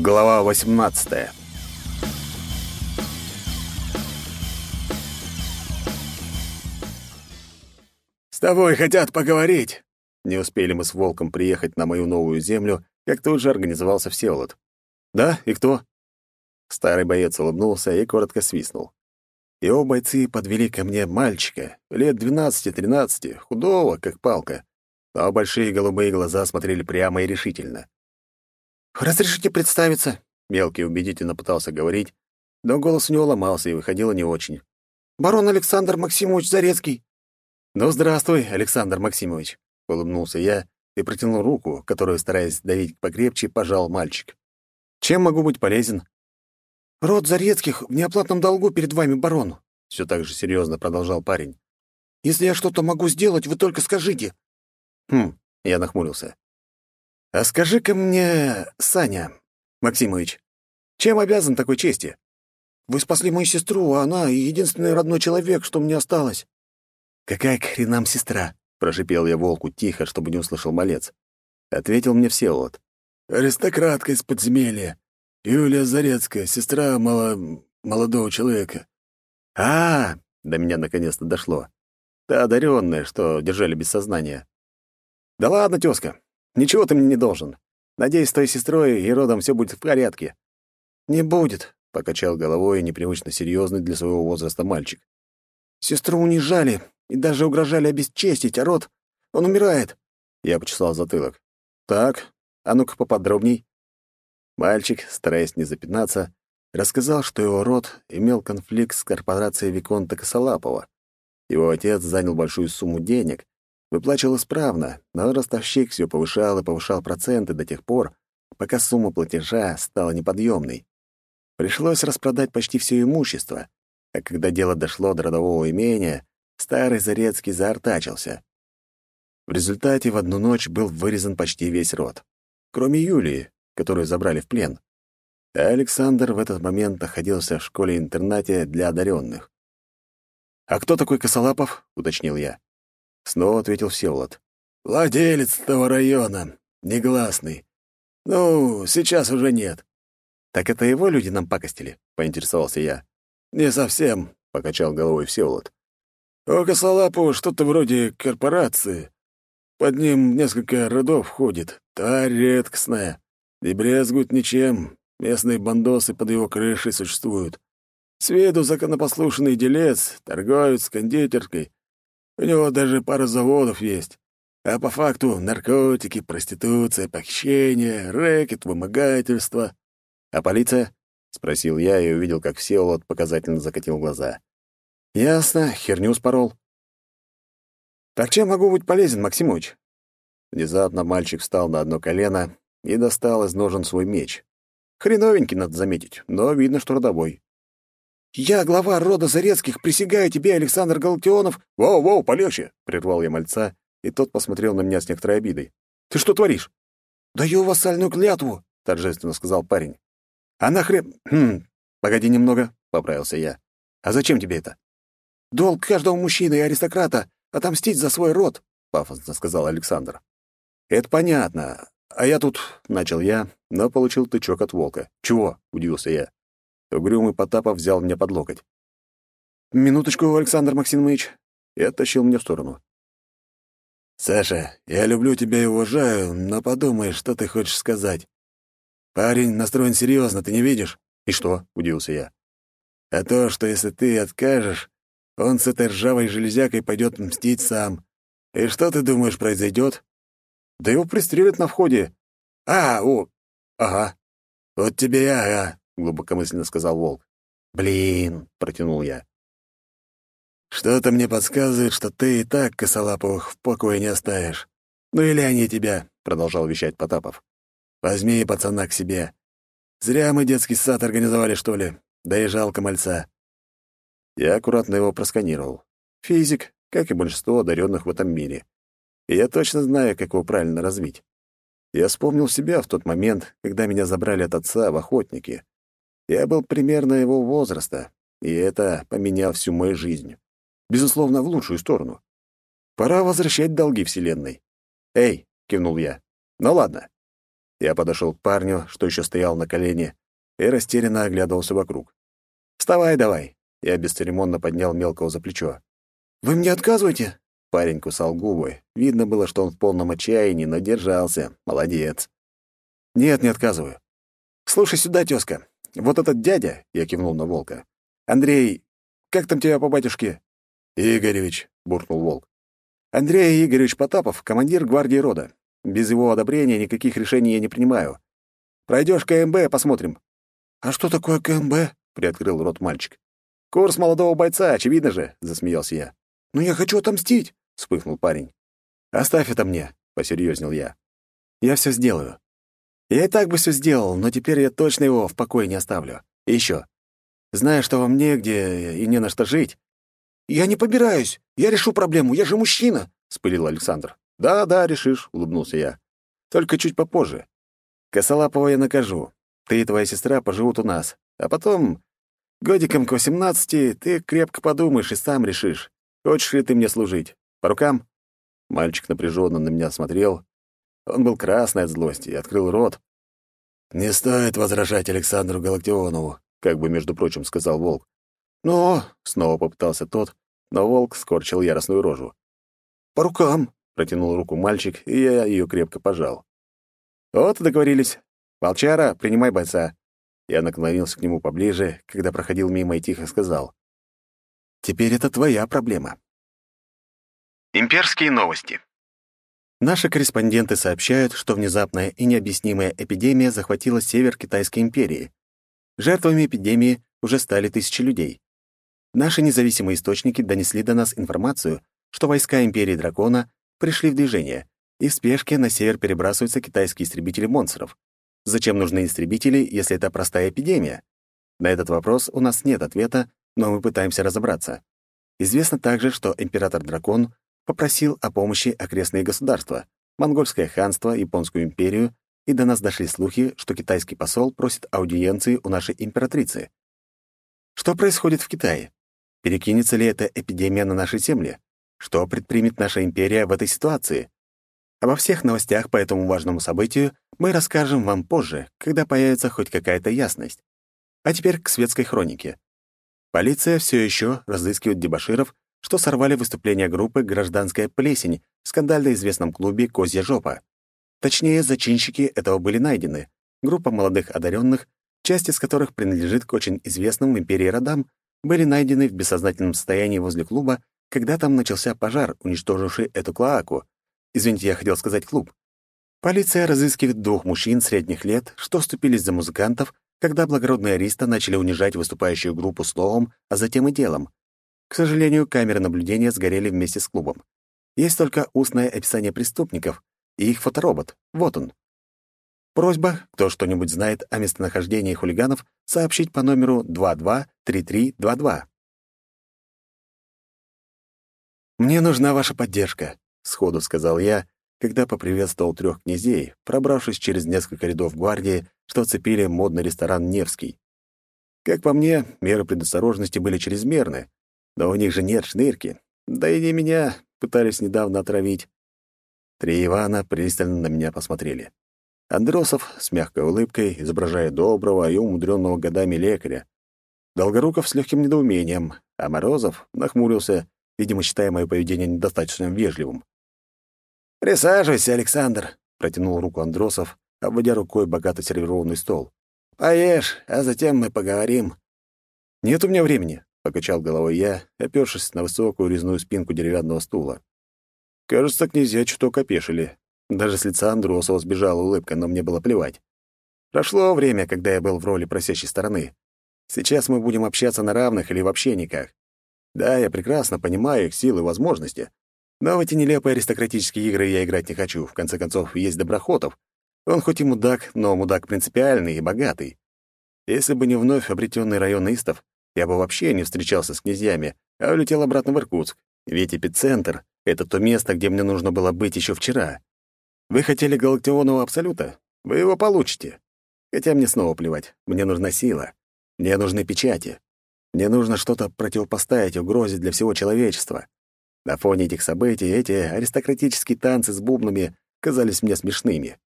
Глава 18. С тобой хотят поговорить. Не успели мы с Волком приехать на мою новую землю, как тут же организовался Всеволод. Да, и кто? Старый боец улыбнулся и коротко свистнул. Его бойцы подвели ко мне мальчика, лет 12-13, худого, как палка, но большие голубые глаза смотрели прямо и решительно. «Разрешите представиться?» — мелкий убедительно пытался говорить, но голос у него ломался и выходило не очень. «Барон Александр Максимович Зарецкий». «Ну, здравствуй, Александр Максимович», — улыбнулся я и протянул руку, которую, стараясь давить покрепче, пожал мальчик. «Чем могу быть полезен?» «Род Зарецких в неоплатном долгу перед вами, барон», — все так же серьезно продолжал парень. «Если я что-то могу сделать, вы только скажите». «Хм», — я нахмурился. «А скажи-ка мне, Саня Максимович, чем обязан такой чести?» «Вы спасли мою сестру, а она — единственный родной человек, что мне осталось». «Какая к хренам сестра?» — прошипел я волку тихо, чтобы не услышал малец. Ответил мне Всеволод. «Аристократка из подземелья. Юлия Зарецкая, сестра мало... молодого человека». А, -а, а До меня наконец-то дошло. Та одаренная, что держали без сознания. «Да ладно, тёзка, Ничего ты мне не должен. Надеюсь, с твоей сестрой и родом все будет в порядке». «Не будет», — покачал головой непривычно серьезный для своего возраста мальчик. «Сестру унижали и даже угрожали обесчестить, а род... Он умирает». Я почесал затылок. «Так, а ну-ка поподробней». Мальчик, стараясь не запятнаться, рассказал, что его род имел конфликт с корпорацией Виконта Косолапова. Его отец занял большую сумму денег, Выплачивал исправно, но ростовщик все повышал и повышал проценты до тех пор, пока сумма платежа стала неподъемной. Пришлось распродать почти все имущество, а когда дело дошло до родового имения, старый Зарецкий заортачился. В результате в одну ночь был вырезан почти весь род, кроме Юлии, которую забрали в плен. А Александр в этот момент находился в школе-интернате для одаренных. «А кто такой Косолапов?» — уточнил я. Снова ответил Всеволод. «Владелец того района. Негласный. Ну, сейчас уже нет». «Так это его люди нам пакостили?» — поинтересовался я. «Не совсем», — покачал головой Всеволод. «У Косолапу что-то вроде корпорации. Под ним несколько родов ходит. Та редкостная. Не брезгует ничем. Местные бандосы под его крышей существуют. С виду законопослушный делец, торговец кондитеркой, у него даже пара заводов есть. А по факту наркотики, проституция, похищение, рэкет, вымогательство. А полиция? — спросил я и увидел, как Всеволод показательно закатил глаза. «Ясно, херню спорол». «Так чем могу быть полезен, Максимович?» Внезапно мальчик встал на одно колено и достал из ножен свой меч. Хреновенький, надо заметить, но видно, что родовой. «Я, глава рода Зарецких, присягаю тебе, Александр Галактионов...» «Воу-воу, полегче!» — прервал я мальца, и тот посмотрел на меня с некоторой обидой. «Ты что творишь?» «Даю вассальную клятву», — торжественно сказал парень. «А нахрен...» хм, «Погоди немного», — поправился я. «А зачем тебе это?» «Долг каждого мужчины и аристократа — отомстить за свой род», — пафосно сказал Александр. «Это понятно. А я тут...» — начал я, но получил тычок от волка. «Чего?» — удивился я. Угрюмый Потапов взял меня под локоть. «Минуточку, Александр Максимович!» и оттащил меня в сторону. «Саша, я люблю тебя и уважаю, но подумай, что ты хочешь сказать. Парень настроен серьезно, ты не видишь?» «И что?» — удивился я. «А то, что если ты откажешь, он с этой ржавой железякой пойдет мстить сам. И что ты думаешь произойдет? «Да его пристрелят на входе». «А, о, ага. Вот тебе и ага глубокомысленно сказал волк. Блин, протянул я. Что-то мне подсказывает, что ты и так косолаповых в покое не оставишь. Ну или они тебя, продолжал вещать Потапов. Возьми пацана к себе. Зря мы детский сад организовали, что ли. Да и жалко мальца. Я аккуратно его просканировал. Физик, как и большинство одаренных в этом мире. И я точно знаю, как его правильно развить. Я вспомнил себя в тот момент, когда меня забрали от отца в охотники. Я был примерно его возраста, и это поменял всю мою жизнь. Безусловно, в лучшую сторону. Пора возвращать долги Вселенной. «Эй!» — кивнул я. «Ну ладно. Я подошел к парню, что еще стоял на колене, и растерянно оглядывался вокруг. «Вставай давай!» Я бесцеремонно поднял мелкого за плечо. «Вы мне отказываете?» Парень кусал губы. Видно было, что он в полном отчаянии, но держался. Молодец. «Нет, не отказываю. Слушай сюда, тёзка. Вот этот дядя, — я кивнул на волка. Андрей, как там тебя по батюшке? Игоревич, — буркнул волк. Андрей Игоревич Потапов, командир гвардии рода. Без его одобрения никаких решений я не принимаю. Пройдешь КМБ, посмотрим. А что такое КМБ? — приоткрыл рот мальчик. Курс молодого бойца, очевидно же, — засмеялся я. Но я хочу отомстить, — вспыхнул парень. Оставь это мне, — посерьезнел я. Я все сделаю. Я и так бы все сделал, но теперь я точно его в покое не оставлю. И еще. Зная, что вам негде и не на что жить... «Я не побираюсь. Я решу проблему. Я же мужчина», — спылил Александр. «Да, да, решишь», — улыбнулся я. «Только чуть попозже. Косолапого я накажу. Ты и твоя сестра поживут у нас. А потом, годиком к восемнадцати, ты крепко подумаешь и сам решишь, хочешь ли ты мне служить. По рукам?» Мальчик напряженно на меня смотрел, он был красный от злости и открыл рот. «Не стоит возражать Александру Галактионову», — как бы, между прочим, сказал Волк. «Но...» — снова попытался тот, но Волк скорчил яростную рожу. «По рукам!» — протянул руку мальчик, и я ее крепко пожал. «Вот и договорились. Волчара, принимай бойца». Я наклонился к нему поближе, когда проходил мимо и тихо сказал. «Теперь это твоя проблема». Имперские новости. Наши корреспонденты сообщают, что внезапная и необъяснимая эпидемия захватила север Китайской империи. Жертвами эпидемии уже стали тысячи людей. Наши независимые источники донесли до нас информацию, что войска Империи Дракона пришли в движение, и в спешке на север перебрасываются китайские истребители монстров. Зачем нужны истребители, если это простая эпидемия? На этот вопрос у нас нет ответа, но мы пытаемся разобраться. Известно также, что император-дракон попросил о помощи окрестные государства, Монгольское ханство, Японскую империю, и до нас дошли слухи, что китайский посол просит аудиенции у нашей императрицы. Что происходит в Китае? Перекинется ли эта эпидемия на наши земли? Что предпримет наша империя в этой ситуации? Обо всех новостях по этому важному событию мы расскажем вам позже, когда появится хоть какая-то ясность. А теперь к светской хронике. Полиция все еще разыскивает дебоширов, что сорвали выступление группы «Гражданская плесень» в скандально известном клубе «Козья жопа». Точнее, зачинщики этого были найдены. Группа молодых одаренных, часть из которых принадлежит к очень известным в империи родам, были найдены в бессознательном состоянии возле клуба, когда там начался пожар, уничтоживший эту клоаку. Извините, я хотел сказать клуб. Полиция разыскивает двух мужчин средних лет, что вступились за музыкантов, когда благородные ариста начали унижать выступающую группу словом, а затем и делом. К сожалению, камеры наблюдения сгорели вместе с клубом. Есть только устное описание преступников и их фоторобот. Вот он. Просьба, кто что-нибудь знает о местонахождении хулиганов, сообщить по номеру 223322. «Мне нужна ваша поддержка», — сходу сказал я, когда поприветствовал трех князей, пробравшись через несколько рядов гвардии, что оцепили модный ресторан «Невский». Как по мне, меры предосторожности были чрезмерны, но у них же нет шнырки. Да и не меня пытались недавно отравить. Три Ивана пристально на меня посмотрели. Андросов с мягкой улыбкой, изображая доброго и умудренного годами лекаря. Долгоруков с легким недоумением, а Морозов нахмурился, видимо, считая мое поведение недостаточно вежливым. «Присаживайся, Александр», — протянул руку Андросов, обводя рукой богато сервированный стол. «Поешь, а затем мы поговорим». «Нет у меня времени», покачал головой я, опёршись на высокую резную спинку деревянного стула. Кажется, князья чуток опешили. Даже с лица Андросова сбежала улыбка, но мне было плевать. Прошло время, когда я был в роли просящей стороны. Сейчас мы будем общаться на равных или вообще никак. Да, я прекрасно понимаю их силы и возможности, но в эти нелепые аристократические игры я играть не хочу. В конце концов, есть Доброхотов. Он хоть и мудак, но мудак принципиальный и богатый. Если бы не вновь обретенный район Истов, я бы вообще не встречался с князьями, а улетел обратно в Иркутск. Ведь эпицентр — это то место, где мне нужно было быть еще вчера. Вы хотели галактионного абсолюта? Вы его получите. Хотя мне снова плевать. Мне нужна сила. Мне нужны печати. Мне нужно что-то противопоставить угрозе для всего человечества. На фоне этих событий эти аристократические танцы с бубнами казались мне смешными.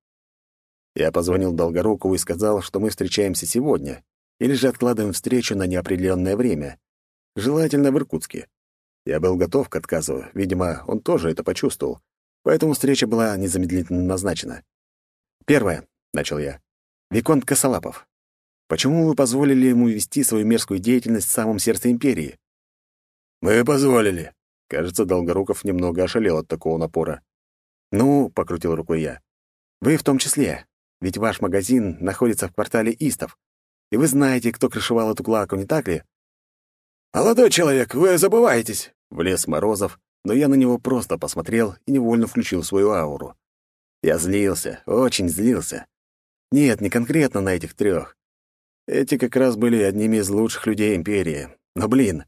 Я позвонил Долгорукову и сказал, что мы встречаемся сегодня, или же откладываем встречу на неопределенное время. Желательно в Иркутске. Я был готов к отказу, видимо, он тоже это почувствовал, поэтому встреча была незамедлительно назначена. «Первое», — начал я, — «Виконт Косолапов. Почему вы позволили ему вести свою мерзкую деятельность в самом сердце империи?» «Мы позволили». Кажется, Долгоруков немного ошалел от такого напора. «Ну», — покрутил рукой я, — «вы в том числе, ведь ваш магазин находится в квартале Истов, и вы знаете, кто крышевал эту клаку, не так ли?» «Молодой человек, вы забываетесь!» — влез Морозов, но я на него просто посмотрел и невольно включил свою ауру. Я злился, очень злился. Нет, не конкретно на этих трех. Эти как раз были одними из лучших людей Империи. Но, блин,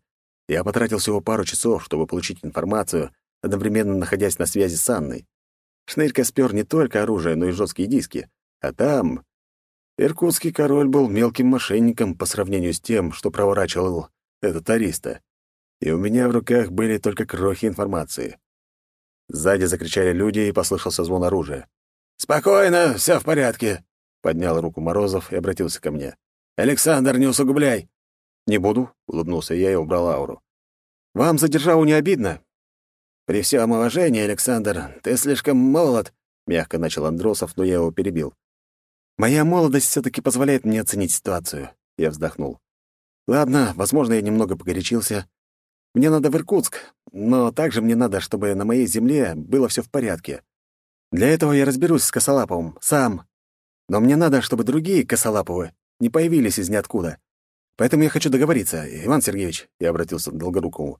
я потратил всего пару часов, чтобы получить информацию, одновременно находясь на связи с Анной. Шнырька спер не только оружие, но и жесткие диски. А там... Иркутский король был мелким мошенником по сравнению с тем, что проворачивал этот Ариста. И у меня в руках были только крохи информации. Сзади закричали люди, и послышался звон оружия. «Спокойно, все в порядке», — поднял руку Морозов и обратился ко мне. «Александр, не усугубляй». «Не буду», — улыбнулся я и убрал ауру. «Вам за державу не обидно?» «При всем уважении, Александр, ты слишком молод», — мягко начал Андросов, но я его перебил. «Моя молодость все таки позволяет мне оценить ситуацию», — я вздохнул. «Ладно, возможно, я немного погорячился, мне надо в Иркутск, но также мне надо, чтобы на моей земле было все в порядке. Для этого я разберусь с Косолаповым, сам. Но мне надо, чтобы другие Косолаповы не появились из ниоткуда. Поэтому я хочу договориться, Иван Сергеевич, я обратился к Долгорукову.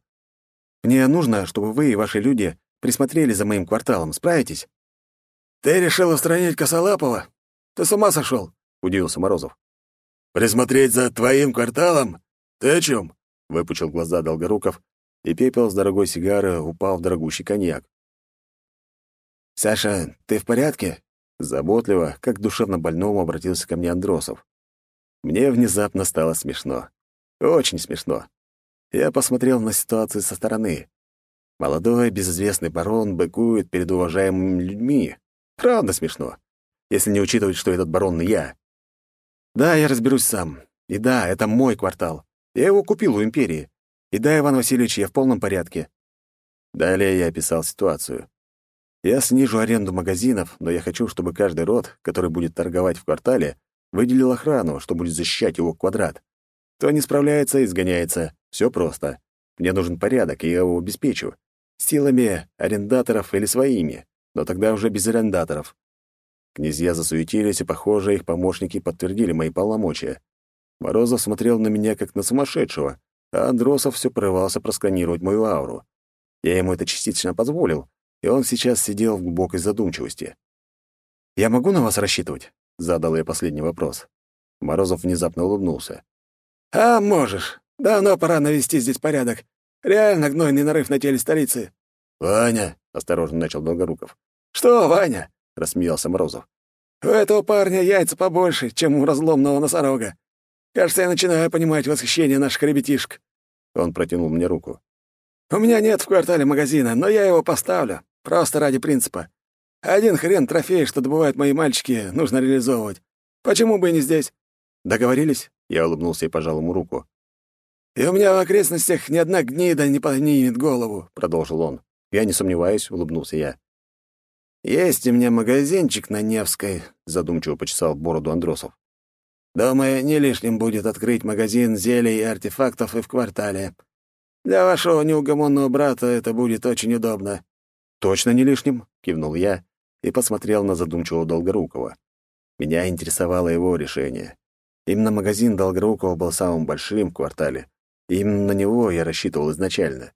Мне нужно, чтобы вы и ваши люди присмотрели за моим кварталом. Справитесь? Ты решил устранить Косолапова? Ты с ума сошел? удивился Морозов. Присмотреть за твоим кварталом? Ты о чем? — выпучил глаза Долгоруков, и пепел с дорогой сигары упал в дорогущий коньяк. «Саша, ты в порядке?» Заботливо, как душевно больному, обратился ко мне Андросов. Мне внезапно стало смешно. Очень смешно. Я посмотрел на ситуацию со стороны. Молодой, безызвестный барон быкует перед уважаемыми людьми. Правда смешно, если не учитывать, что этот барон — я. Да, я разберусь сам. И да, это мой квартал. Я его купил у империи. И да, Иван Васильевич, я в полном порядке. Далее я описал ситуацию. Я снижу аренду магазинов, но я хочу, чтобы каждый род, который будет торговать в квартале, выделил охрану, что будет защищать его квадрат. Кто не справляется, изгоняется. Все просто. Мне нужен порядок, и я его обеспечу. Силами арендаторов или своими, но тогда уже без арендаторов. Князья засуетились, и, похоже, их помощники подтвердили мои полномочия. Морозов смотрел на меня как на сумасшедшего, а Андросов все порывался просканировать мою ауру. Я ему это частично позволил, и он сейчас сидел в глубокой задумчивости. «Я могу на вас рассчитывать?» — задал я последний вопрос. Морозов внезапно улыбнулся. «А, можешь. Давно пора навести здесь порядок. Реально гнойный нарыв на теле столицы». «Ваня!» — осторожно начал Долгоруков. «Что, Ваня?» — рассмеялся Морозов. «У этого парня яйца побольше, чем у разломного носорога. Кажется, я начинаю понимать восхищение наших ребятишек». Он протянул мне руку. «У меня нет в квартале магазина, но я его поставлю. Просто ради принципа. Один хрен трофей, что добывают мои мальчики, нужно реализовывать. Почему бы и не здесь?» «Договорились?» Я улыбнулся и пожал ему руку. «И у меня в окрестностях ни одна гнида не поднимет голову», — продолжил он. «Я не сомневаюсь», — улыбнулся я. «Есть у меня магазинчик на Невской», — задумчиво почесал бороду Андросов. Думаю, не лишним будет открыть магазин зелий и артефактов и в квартале. Для вашего неугомонного брата это будет очень удобно». «Точно не лишним?» — кивнул я и посмотрел на задумчивого Долгорукова. Меня интересовало его решение. Именно магазин Долгорукова был самым большим в квартале, и именно на него я рассчитывал изначально.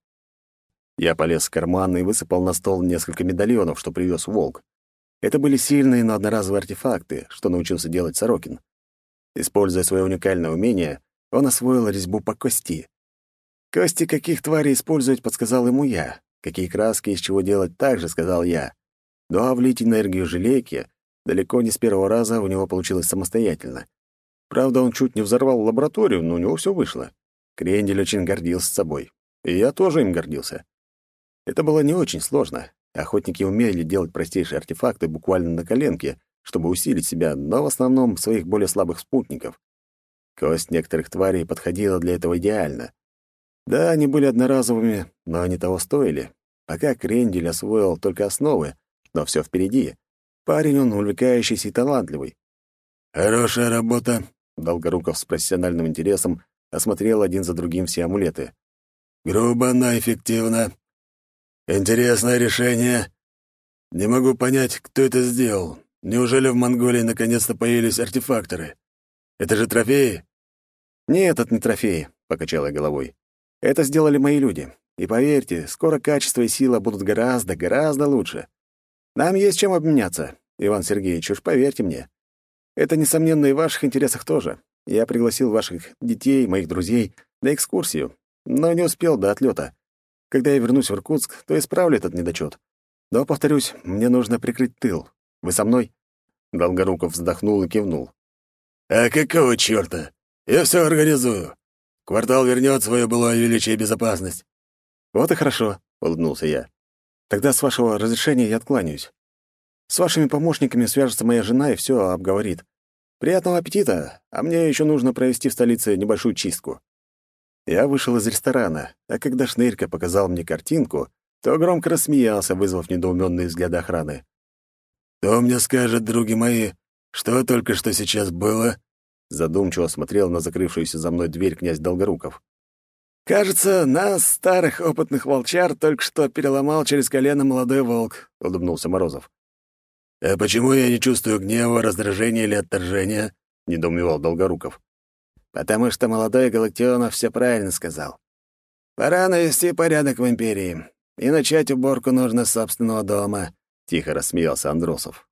Я полез в карман и высыпал на стол несколько медальонов, что привез волк. Это были сильные, но одноразовые артефакты, что научился делать Сорокин. Используя свое уникальное умение, он освоил резьбу по кости. Кости каких тварей использовать, подсказал ему я. Какие краски из чего делать, также сказал я. Ну а влить энергию желейки далеко не с первого раза у него получилось самостоятельно. Правда, он чуть не взорвал лабораторию, но у него все вышло. Крендель очень гордился собой. И я тоже им гордился. Это было не очень сложно. Охотники умели делать простейшие артефакты буквально на коленке, чтобы усилить себя, но в основном своих более слабых спутников. Кость некоторых тварей подходила для этого идеально. Да, они были одноразовыми, но они того стоили. Пока Крендель освоил только основы, но все впереди. Парень он увлекающийся и талантливый. «Хорошая работа», — Долгоруков с профессиональным интересом осмотрел один за другим все амулеты. «Грубо, но эффективно. Интересное решение. Не могу понять, кто это сделал. Неужели в Монголии наконец-то появились артефакторы? Это же трофеи?» «Нет, это не трофеи», — покачал я головой. «Это сделали мои люди. И поверьте, скоро качество и сила будут гораздо, гораздо лучше. Нам есть чем обменяться, Иван Сергеевич, уж поверьте мне. Это, несомненно, и в ваших интересах тоже. Я пригласил ваших детей, моих друзей, на экскурсию, но не успел до отлета. Когда я вернусь в Иркутск, то исправлю этот недочет. Но, повторюсь, мне нужно прикрыть тыл. Вы со мной?» Долгоруков вздохнул и кивнул. «А какого чёрта? Я все организую. Квартал вернет свое былое величие и безопасность». «Вот и хорошо», — улыбнулся я. «Тогда, с вашего разрешения, я откланяюсь. С вашими помощниками свяжется моя жена и все обговорит. Приятного аппетита, а мне еще нужно провести в столице небольшую чистку». Я вышел из ресторана, а когда Шнырька показал мне картинку, то громко рассмеялся, вызвав недоуменные взгляды охраны. «Кто мне скажет, други мои, что только что сейчас было?» Задумчиво смотрел на закрывшуюся за мной дверь князь Долгоруков. «Кажется, нас, старых опытных волчар, только что переломал через колено молодой волк», — улыбнулся Морозов. «А почему я не чувствую гнева, раздражения или отторжения?» — недоумевал Долгоруков. «Потому что молодой Галактионов все правильно сказал. Пора навести порядок в Империи, и начать уборку нужно с собственного дома», — тихо рассмеялся Андросов.